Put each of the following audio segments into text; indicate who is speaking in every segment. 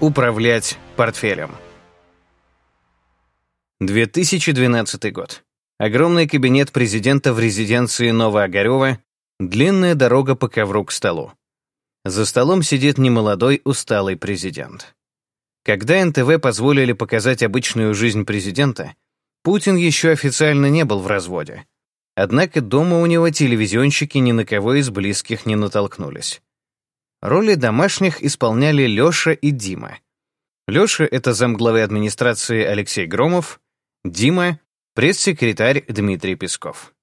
Speaker 1: Управлять портфелем. 2012 год. Огромный кабинет президента в резиденции Новоогарева, длинная дорога по ковру к столу. За столом сидит немолодой, усталый президент. Когда НТВ позволили показать обычную жизнь президента, Путин еще официально не был в разводе. Однако дома у него телевизионщики ни на кого из близких не натолкнулись. Роли домашних исполняли Лёша и Дима. Лёша — это замглавы администрации Алексей Громов, Дима — пресс-секретарь Дмитрий Песков.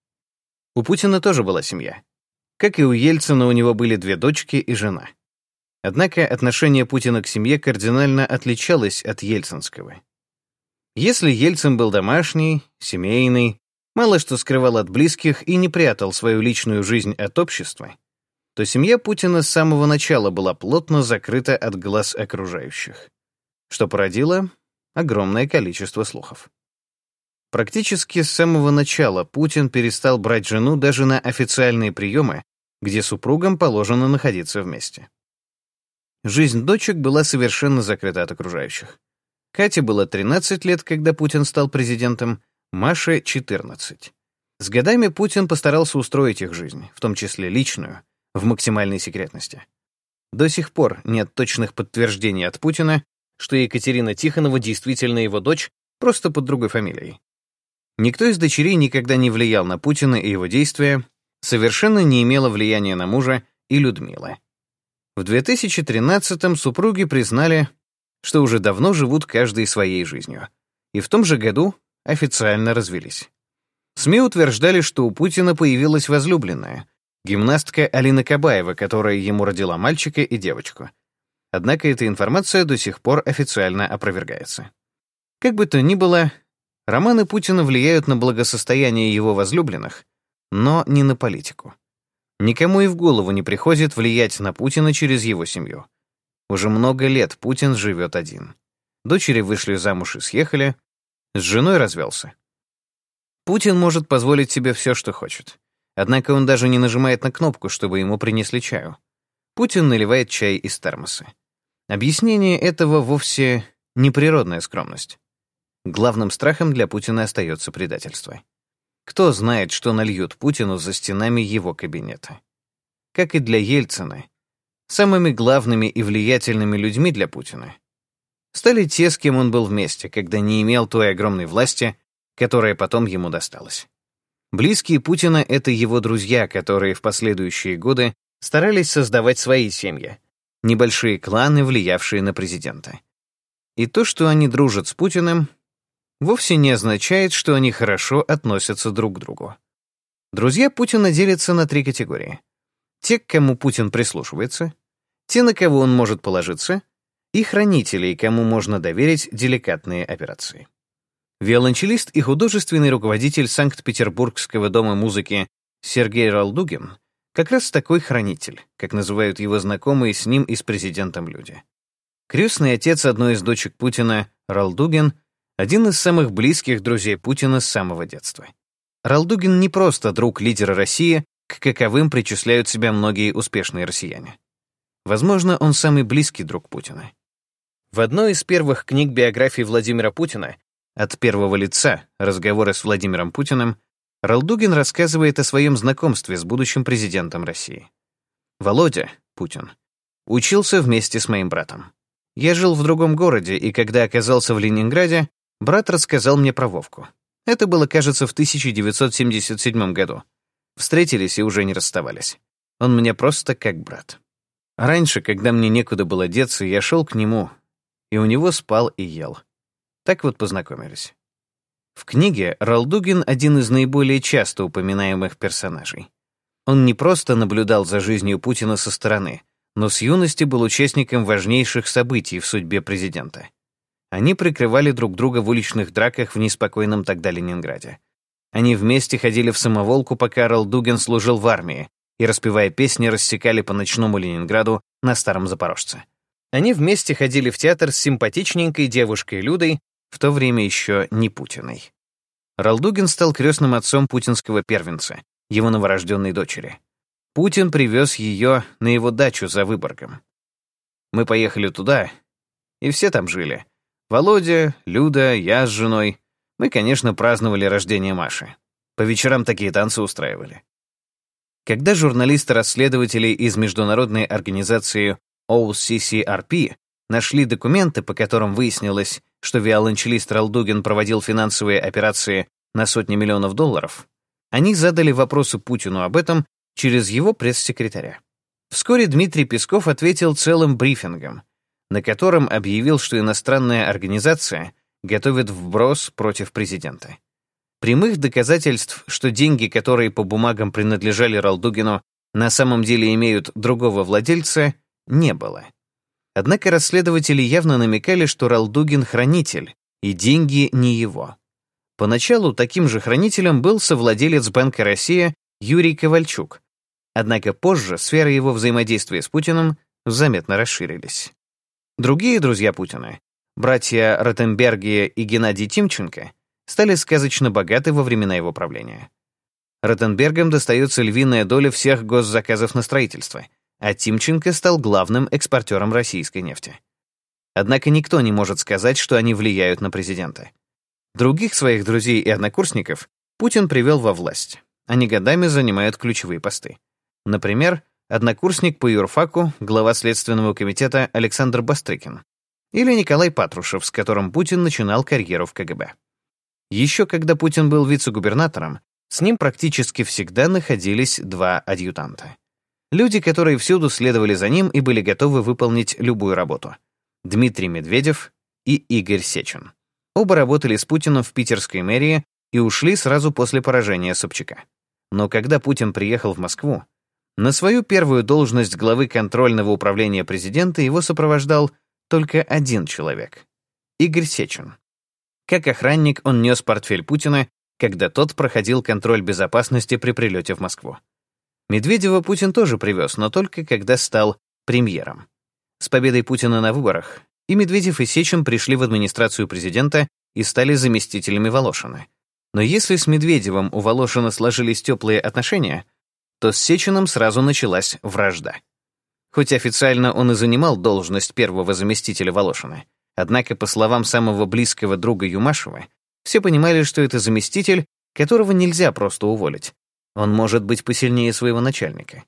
Speaker 1: У Путина тоже была семья. Как и у Ельцина, у него были две дочки и жена. Однако отношение Путина к семье кардинально отличалось от ельцинского. Если Ельцин был домашний, семейный, мало что скрывал от близких и не прятал свою личную жизнь от общества, то семья Путина с самого начала была плотно закрыта от глаз окружающих, что породило огромное количество слухов. Практически с самого начала Путин перестал брать жену даже на официальные приемы, где супругам положено находиться вместе. Жизнь дочек была совершенно закрыта от окружающих. Кате было 13 лет, когда Путин стал президентом, Маше — 14. С годами Путин постарался устроить их жизнь, в том числе личную, в максимальной секретности. До сих пор нет точных подтверждений от Путина, что Екатерина Тихонова действительно его дочь, просто под другой фамилией. Никто из дочерей никогда не влиял на Путина и его действия, совершенно не имела влияния на мужа и Людмила. В 2013-м супруги признали, что уже давно живут каждой своей жизнью, и в том же году официально развелись. СМИ утверждали, что у Путина появилась возлюбленная, гимнастка Алина Кабаева, которая ему родила мальчика и девочку. Однако эта информация до сих пор официально опровергается. Как бы то ни было, романы Путина влияют на благосостояние его возлюбленных, но не на политику. Никому и в голову не приходит влиять на Путина через его семью. Уже много лет Путин живет один. Дочери вышли замуж и съехали, с женой развелся. Путин может позволить себе все, что хочет. Однако он даже не нажимает на кнопку, чтобы ему принесли чаю. Путин наливает чай из термоса. Объяснение этого вовсе не природная скромность. Главным страхом для Путина остается предательство. Кто знает, что нальют Путину за стенами его кабинета? Как и для Ельцина, самыми главными и влиятельными людьми для Путина стали те, с кем он был вместе, когда не имел той огромной власти, которая потом ему досталась. Близкие Путина — это его друзья, которые в последующие годы старались создавать свои семьи, небольшие кланы, влиявшие на президента. И то, что они дружат с Путиным, вовсе не означает, что они хорошо относятся друг к другу. Друзья Путина делятся на три категории. Те, к кому Путин прислушивается, те, на кого он может положиться, и хранителей, кому можно доверить деликатные операции. Виолончелист и художественный руководитель Санкт-Петербургского дома музыки Сергей Ралдугин как раз такой хранитель, как называют его знакомые с ним и с президентом люди. Крестный отец одной из дочек Путина, Ралдугин, один из самых близких друзей Путина с самого детства. Ралдугин не просто друг лидера России, к каковым причисляют себя многие успешные россияне. Возможно, он самый близкий друг Путина. В одной из первых книг биографии Владимира Путина от первого лица разговоры с Владимиром Путиным Ралдугин рассказывает о своем знакомстве с будущим президентом России. Володя, Путин, учился вместе с моим братом. Я жил в другом городе, и когда оказался в Ленинграде, брат рассказал мне про Вовку. Это было, кажется, в 1977 году. Встретились и уже не расставались. Он мне просто как брат. Раньше, когда мне некуда было деться, я шел к нему, и у него спал и ел. Так вот познакомились. В книге Ралдугин — один из наиболее часто упоминаемых персонажей. Он не просто наблюдал за жизнью Путина со стороны, но с юности был участником важнейших событий в судьбе президента. Они прикрывали друг друга в уличных драках в неспокойном тогда Ленинграде. Они вместе ходили в самоволку, пока Ралдугин служил в армии, и, распевая песни, рассекали по ночному Ленинграду на Старом Запорожце. Они вместе ходили в театр с симпатичненькой девушкой Людой, в то время еще не Путиной. Ралдугин стал крестным отцом путинского первенца, его новорожденной дочери. Путин привез ее на его дачу за Выборгом. Мы поехали туда, И все там жили. Володя, Люда, я с женой. Мы, конечно, праздновали рождение Маши. По вечерам такие танцы устраивали. Когда журналисты-расследователи из международной организации OCCRP нашли документы, по которым выяснилось, что виолончелист Ралдугин проводил финансовые операции на сотни миллионов долларов, они задали вопросы Путину об этом через его пресс-секретаря. Вскоре Дмитрий Песков ответил целым брифингом, на котором объявил, что иностранная организация готовит вброс против президента. Прямых доказательств, что деньги, которые по бумагам принадлежали Ралдугину, на самом деле имеют другого владельца, не было. Однако расследователи явно намекали, что Ралдугин — хранитель, и деньги не его. Поначалу таким же хранителем был совладелец Банка «Россия» Юрий Ковальчук, однако позже сферы его взаимодействия с Путиным заметно расширились. Другие друзья Путина, братья Ротенберги и Геннадий Тимченко, стали сказочно богаты во времена его правления. Ротенбергам достается львиная доля всех госзаказов на строительство, а Тимченко стал главным экспортером российской нефти. Однако никто не может сказать, что они влияют на президента. Других своих друзей и однокурсников Путин привел во власть. Они годами занимают ключевые посты. Например, однокурсник по юрфаку, глава Следственного комитета Александр Бастрыкин. Или Николай Патрушев, с которым Путин начинал карьеру в КГБ. Еще когда Путин был вице-губернатором, с ним практически всегда находились два адъютанта. Люди, которые всюду следовали за ним и были готовы выполнить любую работу. Дмитрий Медведев и Игорь Сечин. Оба работали с Путиным в питерской мэрии и ушли сразу после поражения Собчака. Но когда Путин приехал в Москву, на свою первую должность главы контрольного управления президента его сопровождал только один человек — Игорь Сечин. Как охранник он нес портфель Путина, когда тот проходил контроль безопасности при прилете в Москву. Медведева Путин тоже привез, но только когда стал премьером. С победой Путина на выборах и Медведев и Сечин пришли в администрацию президента и стали заместителями Волошина. Но если с Медведевым у Волошина сложились теплые отношения, то с Сечиным сразу началась вражда. Хоть официально он и занимал должность первого заместителя Волошина, Однако, по словам самого близкого друга Юмашева, все понимали, что это заместитель, которого нельзя просто уволить. Он может быть посильнее своего начальника.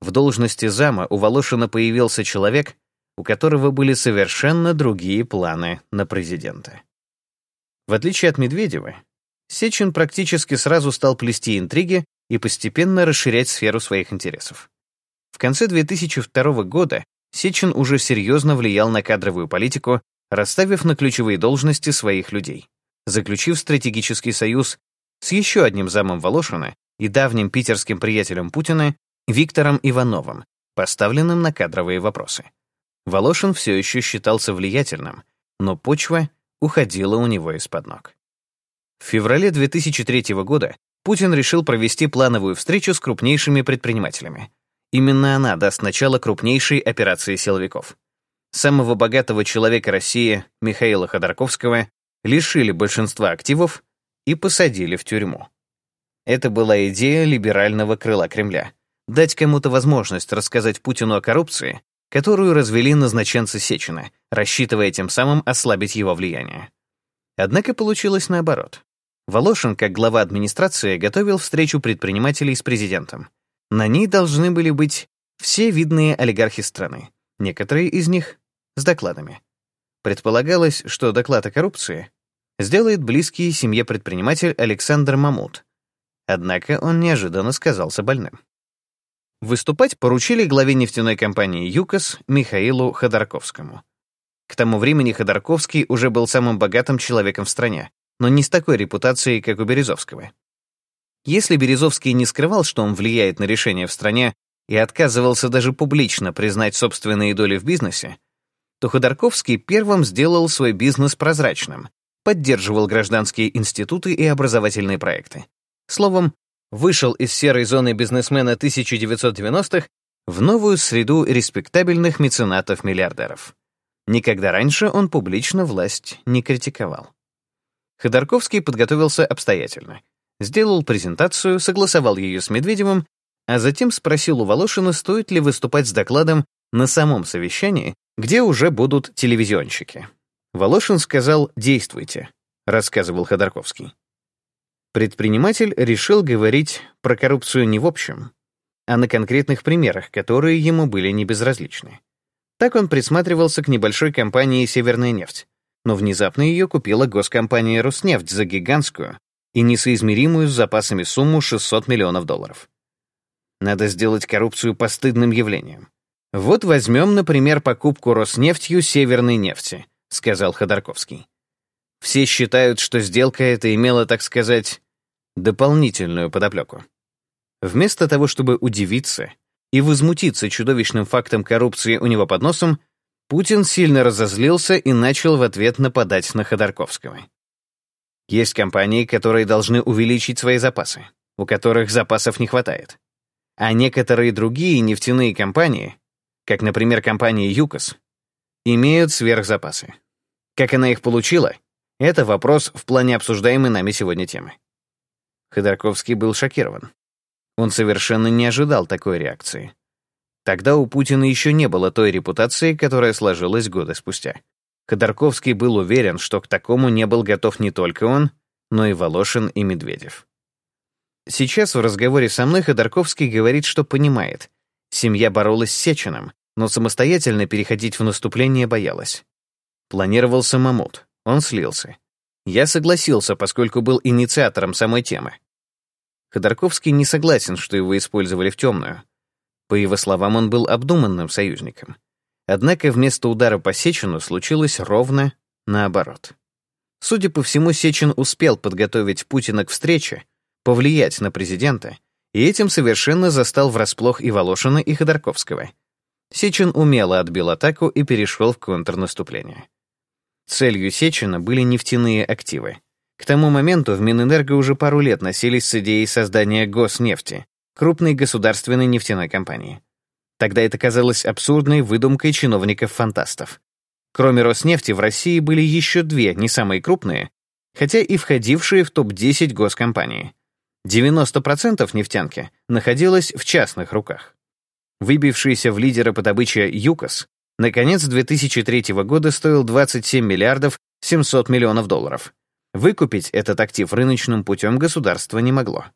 Speaker 1: В должности зама у Волошина появился человек, у которого были совершенно другие планы на президента. В отличие от Медведева, Сечин практически сразу стал плести интриги и постепенно расширять сферу своих интересов. В конце 2002 года Сечин уже серьезно влиял на кадровую политику расставив на ключевые должности своих людей, заключив стратегический союз с еще одним замом Волошина и давним питерским приятелем Путина Виктором Ивановым, поставленным на кадровые вопросы. Волошин все еще считался влиятельным, но почва уходила у него из-под ног. В феврале 2003 года Путин решил провести плановую встречу с крупнейшими предпринимателями. Именно она даст начало крупнейшей операции силовиков самого богатого человека России Михаила Ходорковского лишили большинства активов и посадили в тюрьму. Это была идея либерального крыла Кремля — дать кому-то возможность рассказать Путину о коррупции, которую развели назначенцы Сечина, рассчитывая тем самым ослабить его влияние. Однако получилось наоборот. Волошин, как глава администрации, готовил встречу предпринимателей с президентом. На ней должны были быть все видные олигархи страны. Некоторые из них с докладами. Предполагалось, что доклад о коррупции сделает близкий семье предприниматель Александр Мамут. Однако он неожиданно сказался больным. Выступать поручили главе нефтяной компании «ЮКОС» Михаилу Ходорковскому. К тому времени Ходорковский уже был самым богатым человеком в стране, но не с такой репутацией, как у Березовского. Если Березовский не скрывал, что он влияет на решения в стране и отказывался даже публично признать собственные доли в бизнесе, то Ходорковский первым сделал свой бизнес прозрачным, поддерживал гражданские институты и образовательные проекты. Словом, вышел из серой зоны бизнесмена 1990-х в новую среду респектабельных меценатов-миллиардеров. Никогда раньше он публично власть не критиковал. Ходорковский подготовился обстоятельно. Сделал презентацию, согласовал ее с Медведевым, а затем спросил у Волошина, стоит ли выступать с докладом на самом совещании, где уже будут телевизионщики. Волошин сказал «действуйте», — рассказывал Ходорковский. Предприниматель решил говорить про коррупцию не в общем, а на конкретных примерах, которые ему были не безразличны. Так он присматривался к небольшой компании «Северная нефть», но внезапно ее купила госкомпания «Роснефть» за гигантскую и несоизмеримую с запасами сумму 600 миллионов долларов. Надо сделать коррупцию постыдным явлением. Вот возьмем, например, покупку Роснефтью Северной нефти, сказал Ходорковский. Все считают, что сделка эта имела, так сказать, дополнительную подоплеку. Вместо того, чтобы удивиться и возмутиться чудовищным фактом коррупции у него под носом, Путин сильно разозлился и начал в ответ нападать на Ходорковского. Есть компании, которые должны увеличить свои запасы, у которых запасов не хватает. А некоторые другие нефтяные компании, как, например, компания ЮКОС, имеют сверхзапасы. Как она их получила, это вопрос в плане обсуждаемой нами сегодня темы. Ходорковский был шокирован. Он совершенно не ожидал такой реакции. Тогда у Путина еще не было той репутации, которая сложилась годы спустя. Ходорковский был уверен, что к такому не был готов не только он, но и Волошин и Медведев. Сейчас в разговоре со мной Ходорковский говорит, что понимает. Семья боролась с Сечиным, но самостоятельно переходить в наступление боялась. Планировался Мамут, он слился. Я согласился, поскольку был инициатором самой темы. Ходорковский не согласен, что его использовали в темную. По его словам, он был обдуманным союзником. Однако вместо удара по Сечину случилось ровно наоборот. Судя по всему, Сечин успел подготовить Путина к встрече, повлиять на президента, и этим совершенно застал врасплох и Волошина, и Ходорковского. Сечин умело отбил атаку и перешел в контрнаступление. Целью Сечина были нефтяные активы. К тому моменту в Минэнерго уже пару лет носились с идеей создания Госнефти, крупной государственной нефтяной компании. Тогда это казалось абсурдной выдумкой чиновников-фантастов. Кроме Роснефти в России были еще две, не самые крупные, хотя и входившие в топ-10 госкомпании. 90% нефтянки находилось в частных руках. Выбившийся в лидеры по добыче ЮКОС на конец 2003 года стоил 27 миллиардов 700 миллионов долларов. Выкупить этот актив рыночным путем государство не могло.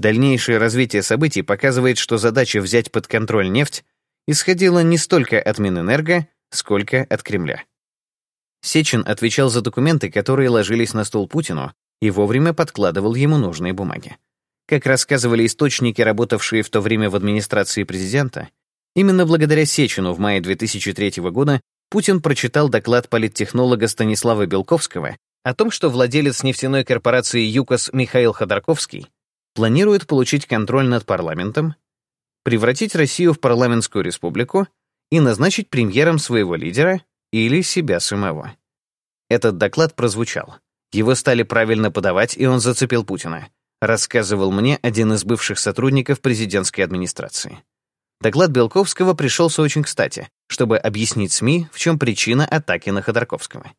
Speaker 1: Дальнейшее развитие событий показывает, что задача взять под контроль нефть исходила не столько от Минэнерго, сколько от Кремля. Сечин отвечал за документы, которые ложились на стол Путину, и вовремя подкладывал ему нужные бумаги. Как рассказывали источники, работавшие в то время в администрации президента, именно благодаря Сечину в мае 2003 года Путин прочитал доклад политтехнолога Станислава Белковского о том, что владелец нефтяной корпорации ЮКОС Михаил Ходорковский планирует получить контроль над парламентом, превратить Россию в парламентскую республику и назначить премьером своего лидера или себя самого. Этот доклад прозвучал. Его стали правильно подавать, и он зацепил Путина, рассказывал мне один из бывших сотрудников президентской администрации. Доклад Белковского пришелся очень кстати, чтобы объяснить СМИ, в чем причина атаки на Ходорковского.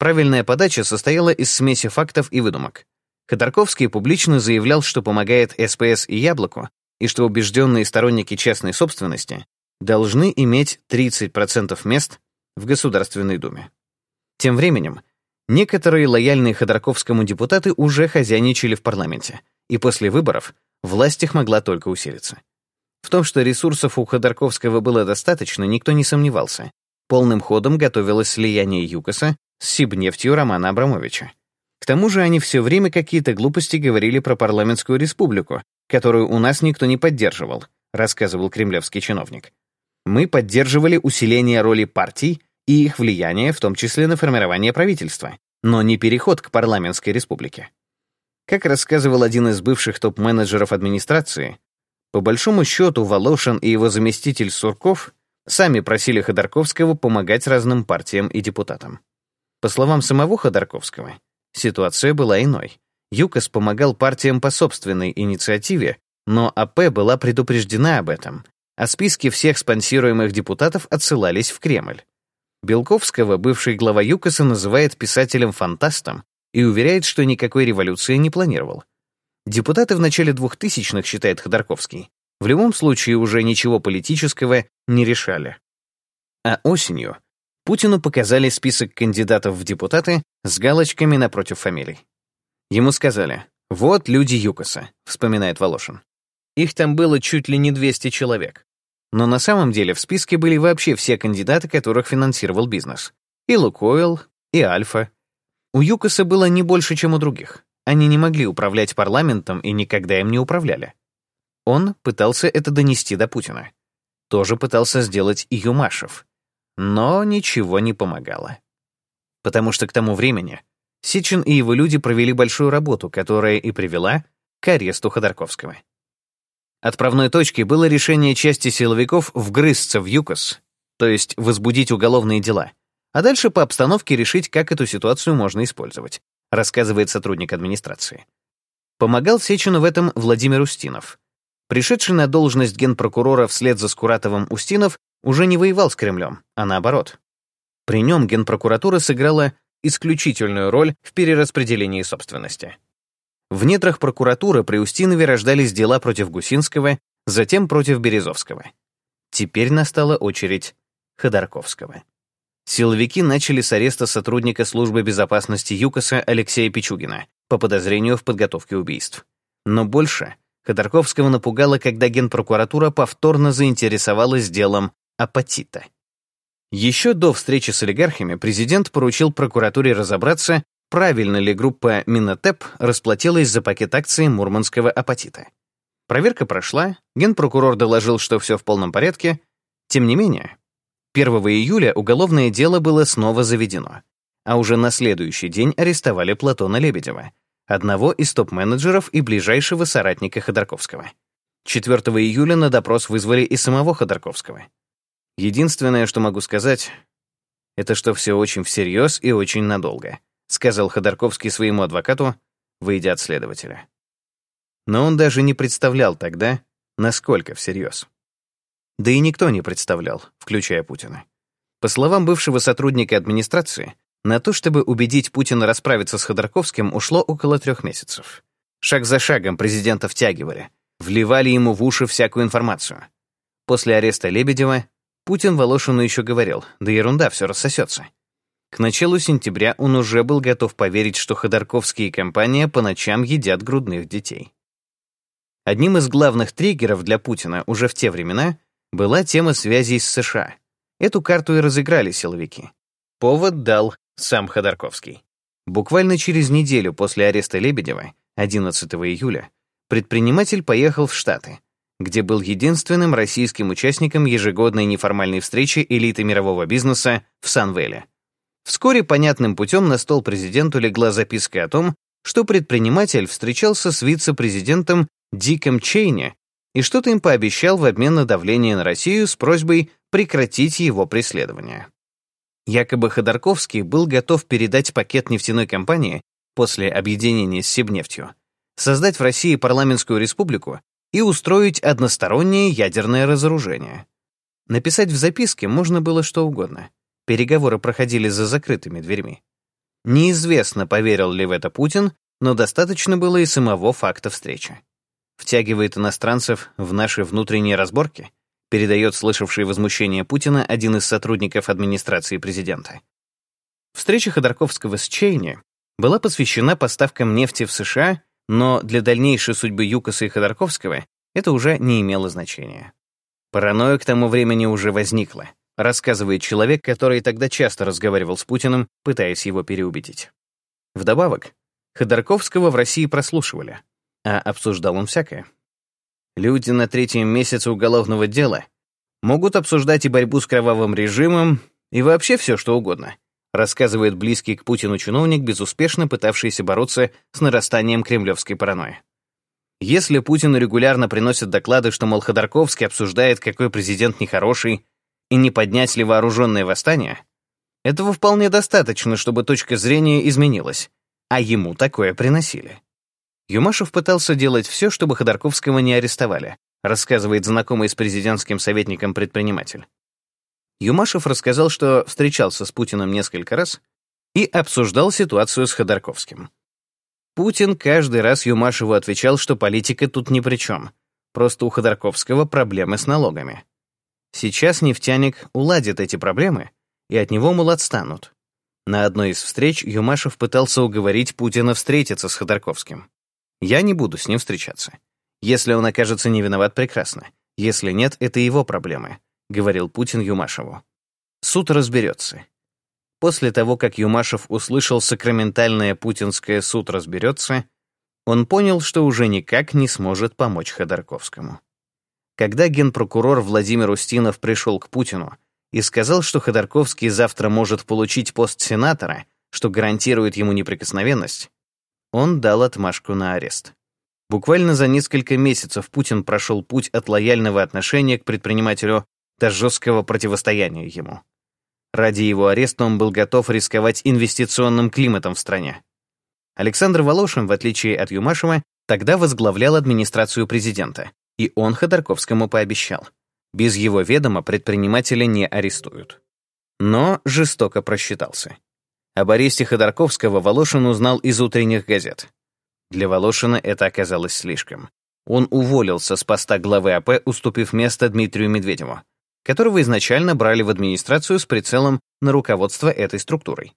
Speaker 1: Правильная подача состояла из смеси фактов и выдумок. Ходорковский публично заявлял, что помогает СПС и Яблоку, и что убежденные сторонники частной собственности должны иметь 30% мест в Государственной Думе. Тем временем, некоторые лояльные Ходорковскому депутаты уже хозяйничали в парламенте, и после выборов власть их могла только усилиться. В том, что ресурсов у Ходорковского было достаточно, никто не сомневался. Полным ходом готовилось слияние ЮКОСа с Сибнефтью Романа Абрамовича. К тому же они все время какие-то глупости говорили про парламентскую республику, которую у нас никто не поддерживал, рассказывал кремлевский чиновник. Мы поддерживали усиление роли партий и их влияние, в том числе на формирование правительства, но не переход к парламентской республике. Как рассказывал один из бывших топ-менеджеров администрации, по большому счету Волошин и его заместитель Сурков сами просили Ходорковского помогать разным партиям и депутатам. По словам самого Ходорковского, Ситуация была иной. ЮКОС помогал партиям по собственной инициативе, но АП была предупреждена об этом, а списки всех спонсируемых депутатов отсылались в Кремль. Белковского бывший глава ЮКОСа называет писателем-фантастом и уверяет, что никакой революции не планировал. Депутаты в начале 2000-х, считает Ходорковский, в любом случае уже ничего политического не решали. А осенью Путину показали список кандидатов в депутаты с галочками напротив фамилий. Ему сказали «Вот люди ЮКОСа», — вспоминает Волошин. Их там было чуть ли не 200 человек. Но на самом деле в списке были вообще все кандидаты, которых финансировал бизнес. И Лукойл, и Альфа. У ЮКОСа было не больше, чем у других. Они не могли управлять парламентом и никогда им не управляли. Он пытался это донести до Путина. Тоже пытался сделать и Юмашев. Но ничего не помогало. Потому что к тому времени Сичин и его люди провели большую работу, которая и привела к аресту Ходорковского. Отправной точкой было решение части силовиков вгрызться в ЮКОС, то есть возбудить уголовные дела, а дальше по обстановке решить, как эту ситуацию можно использовать, рассказывает сотрудник администрации. Помогал Сечину в этом Владимир Устинов. Пришедший на должность генпрокурора вслед за Скуратовым Устинов уже не воевал с Кремлем, а наоборот. При нем генпрокуратура сыграла исключительную роль в перераспределении собственности. В недрах прокуратуры при Устинове рождались дела против Гусинского, затем против Березовского. Теперь настала очередь Ходорковского. Силовики начали с ареста сотрудника службы безопасности ЮКОСа Алексея Пичугина по подозрению в подготовке убийств. Но больше Ходорковского напугало, когда Генпрокуратура повторно заинтересовалась делом апатита. Еще до встречи с олигархами президент поручил прокуратуре разобраться, правильно ли группа Минотеп расплатилась за пакет акций мурманского апатита. Проверка прошла, генпрокурор доложил, что все в полном порядке. Тем не менее, 1 июля уголовное дело было снова заведено, а уже на следующий день арестовали Платона Лебедева, одного из топ-менеджеров и ближайшего соратника Ходорковского. 4 июля на допрос вызвали и самого Ходорковского. Единственное, что могу сказать, это что все очень всерьез и очень надолго сказал Ходорковский своему адвокату, выйдя от следователя. Но он даже не представлял тогда, насколько всерьез. Да и никто не представлял, включая Путина. По словам бывшего сотрудника администрации, на то, чтобы убедить Путина расправиться с Ходорковским, ушло около трех месяцев. Шаг за шагом президента втягивали, вливали ему в уши всякую информацию. После ареста Лебедева Путин Волошину еще говорил, да ерунда, все рассосется. К началу сентября он уже был готов поверить, что Ходорковские и компания по ночам едят грудных детей. Одним из главных триггеров для Путина уже в те времена была тема связей с США. Эту карту и разыграли силовики. Повод дал сам Ходорковский. Буквально через неделю после ареста Лебедева, 11 июля, предприниматель поехал в Штаты, где был единственным российским участником ежегодной неформальной встречи элиты мирового бизнеса в Санвеле. Вскоре понятным путем на стол президенту легла записка о том, что предприниматель встречался с вице-президентом Диком Чейни и что-то им пообещал в обмен на давление на Россию с просьбой прекратить его преследование. Якобы Ходорковский был готов передать пакет нефтяной компании после объединения с Сибнефтью, создать в России парламентскую республику и устроить одностороннее ядерное разоружение. Написать в записке можно было что угодно. Переговоры проходили за закрытыми дверьми. Неизвестно, поверил ли в это Путин, но достаточно было и самого факта встречи. Втягивает иностранцев в наши внутренние разборки, передает слышавший возмущение Путина один из сотрудников администрации президента. Встреча Ходорковского с Чейни была посвящена поставкам нефти в США, но для дальнейшей судьбы Юкоса и Ходорковского это уже не имело значения. Паранойя к тому времени уже возникла рассказывает человек, который тогда часто разговаривал с Путиным, пытаясь его переубедить. Вдобавок, Ходорковского в России прослушивали, а обсуждал он всякое. Люди на третьем месяце уголовного дела могут обсуждать и борьбу с кровавым режимом, и вообще все, что угодно, рассказывает близкий к Путину чиновник, безуспешно пытавшийся бороться с нарастанием кремлевской паранойи. Если Путину регулярно приносят доклады, что, мол, Ходорковский обсуждает, какой президент нехороший, и не поднять ли вооруженное восстание, этого вполне достаточно, чтобы точка зрения изменилась, а ему такое приносили. Юмашев пытался делать все, чтобы Ходорковского не арестовали, рассказывает знакомый с президентским советником предприниматель. Юмашев рассказал, что встречался с Путиным несколько раз и обсуждал ситуацию с Ходорковским. Путин каждый раз Юмашеву отвечал, что политика тут ни при чем. просто у Ходорковского проблемы с налогами. Сейчас нефтяник уладит эти проблемы, и от него, мол, отстанут. На одной из встреч Юмашев пытался уговорить Путина встретиться с Ходорковским. «Я не буду с ним встречаться. Если он окажется не виноват, прекрасно. Если нет, это его проблемы», — говорил Путин Юмашеву. Суд разберется. После того, как Юмашев услышал сакраментальное путинское «суд разберется», он понял, что уже никак не сможет помочь Ходорковскому. Когда генпрокурор Владимир Устинов пришел к Путину и сказал, что Ходорковский завтра может получить пост сенатора, что гарантирует ему неприкосновенность, он дал отмашку на арест. Буквально за несколько месяцев Путин прошел путь от лояльного отношения к предпринимателю до жесткого противостояния ему. Ради его ареста он был готов рисковать инвестиционным климатом в стране. Александр Волошин, в отличие от Юмашева, тогда возглавлял администрацию президента, и он Ходорковскому пообещал. Без его ведома предпринимателя не арестуют. Но жестоко просчитался. Об аресте Ходорковского Волошин узнал из утренних газет. Для Волошина это оказалось слишком. Он уволился с поста главы АП, уступив место Дмитрию Медведеву которого изначально брали в администрацию с прицелом на руководство этой структурой.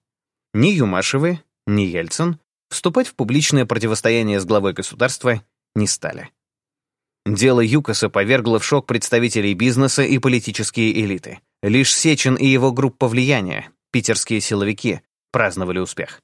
Speaker 1: Ни Юмашевы, ни Ельцин вступать в публичное противостояние с главой государства не стали. Дело ЮКОСа повергло в шок представителей бизнеса и политические элиты. Лишь Сечин и его группа влияния, питерские силовики, праздновали успех.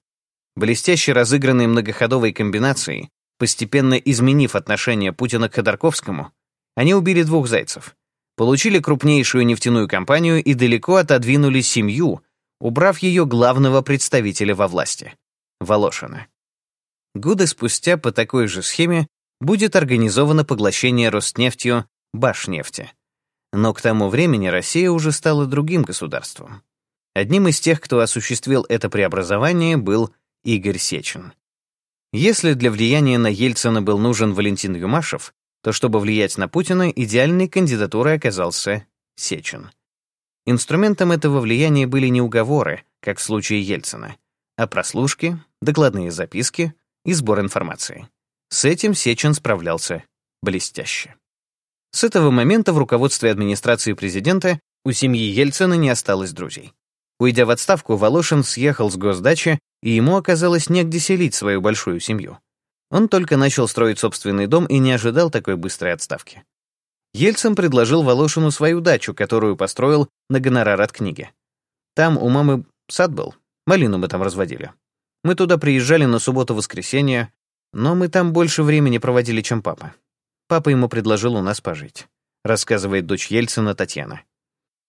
Speaker 1: Блестяще разыгранной многоходовой комбинацией, постепенно изменив отношение Путина к Ходорковскому, они убили двух зайцев получили крупнейшую нефтяную компанию и далеко отодвинули семью, убрав ее главного представителя во власти — Волошина. Годы спустя по такой же схеме будет организовано поглощение Роснефтью Башнефти. Но к тому времени Россия уже стала другим государством. Одним из тех, кто осуществил это преобразование, был Игорь Сечин. Если для влияния на Ельцина был нужен Валентин Юмашев, то чтобы влиять на Путина, идеальной кандидатурой оказался Сечин. Инструментом этого влияния были не уговоры, как в случае Ельцина, а прослушки, докладные записки и сбор информации. С этим Сечин справлялся блестяще. С этого момента в руководстве администрации президента у семьи Ельцина не осталось друзей. Уйдя в отставку, Волошин съехал с госдачи, и ему оказалось негде селить свою большую семью. Он только начал строить собственный дом и не ожидал такой быстрой отставки. Ельцин предложил Волошину свою дачу, которую построил на гонорар от книги. Там у мамы сад был, малину мы там разводили. Мы туда приезжали на субботу-воскресенье, но мы там больше времени проводили, чем папа. Папа ему предложил у нас пожить, рассказывает дочь Ельцина Татьяна.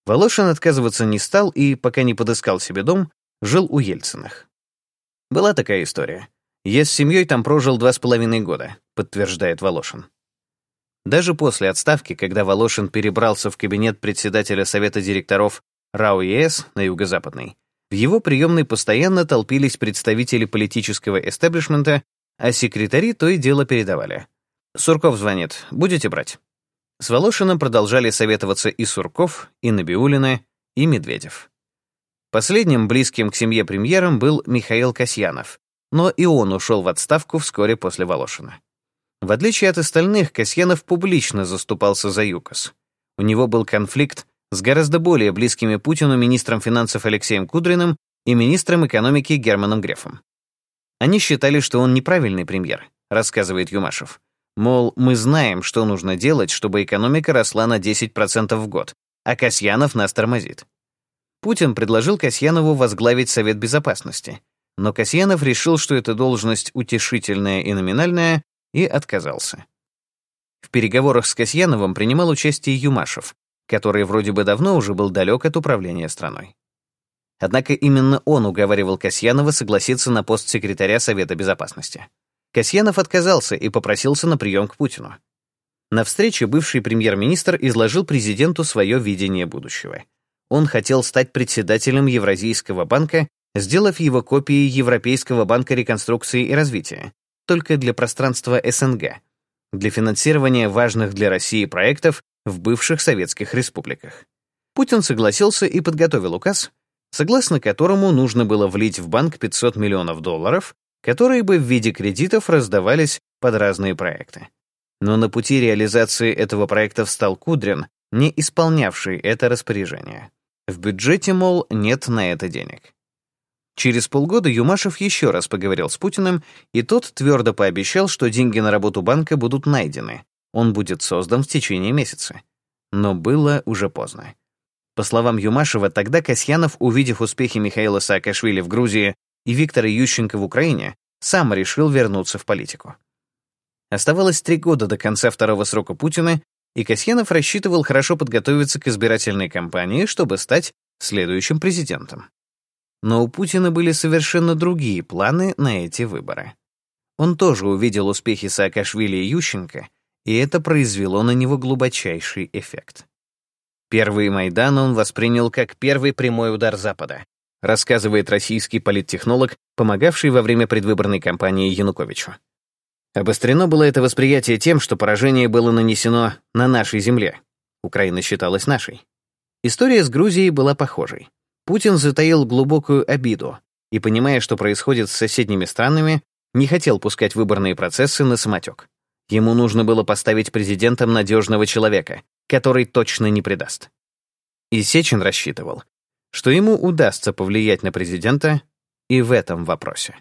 Speaker 1: Волошин отказываться не стал и, пока не подыскал себе дом, жил у Ельциных. Была такая история. Я с семьей там прожил два с половиной года, подтверждает Волошин. Даже после отставки, когда Волошин перебрался в кабинет председателя Совета директоров РАО ЕС на Юго-Западной, в его приемной постоянно толпились представители политического эстеблишмента, а секретари то и дело передавали. «Сурков звонит. Будете брать?» С Волошиным продолжали советоваться и Сурков, и Набиулина, и Медведев. Последним близким к семье премьером был Михаил Касьянов, но и он ушел в отставку вскоре после Волошина. В отличие от остальных, Касьянов публично заступался за ЮКОС. У него был конфликт с гораздо более близкими Путину министром финансов Алексеем Кудриным и министром экономики Германом Грефом. Они считали, что он неправильный премьер, рассказывает Юмашев. Мол, мы знаем, что нужно делать, чтобы экономика росла на 10% в год, а Касьянов нас тормозит. Путин предложил Касьянову возглавить Совет Безопасности, но Касьянов решил, что эта должность утешительная и номинальная, и отказался. В переговорах с Касьяновым принимал участие Юмашев, который вроде бы давно уже был далек от управления страной. Однако именно он уговаривал Касьянова согласиться на пост секретаря Совета Безопасности. Касьянов отказался и попросился на прием к Путину. На встрече бывший премьер-министр изложил президенту свое видение будущего. Он хотел стать председателем Евразийского банка сделав его копией Европейского банка реконструкции и развития, только для пространства СНГ, для финансирования важных для России проектов в бывших советских республиках. Путин согласился и подготовил указ, согласно которому нужно было влить в банк 500 миллионов долларов, которые бы в виде кредитов раздавались под разные проекты. Но на пути реализации этого проекта встал Кудрин, не исполнявший это распоряжение. В бюджете, мол, нет на это денег. Через полгода Юмашев еще раз поговорил с Путиным, и тот твердо пообещал, что деньги на работу банка будут найдены. Он будет создан в течение месяца. Но было уже поздно. По словам Юмашева, тогда Касьянов, увидев успехи Михаила Саакашвили в Грузии и Виктора Ющенко в Украине, сам решил вернуться в политику. Оставалось три года до конца второго срока Путина, и Касьянов рассчитывал хорошо подготовиться к избирательной кампании, чтобы стать следующим президентом. Но у Путина были совершенно другие планы на эти выборы. Он тоже увидел успехи Саакашвили и Ющенко, и это произвело на него глубочайший эффект. Первый Майдан он воспринял как первый прямой удар Запада, рассказывает российский политтехнолог, помогавший во время предвыборной кампании Януковичу. Обострено было это восприятие тем, что поражение было нанесено на нашей земле. Украина считалась нашей. История с Грузией была похожей. Путин затаил глубокую обиду и, понимая, что происходит с соседними странами, не хотел пускать выборные процессы на самотек. Ему нужно было поставить президентом надежного человека, который точно не предаст. И Сечин рассчитывал, что ему удастся повлиять на президента и в этом вопросе.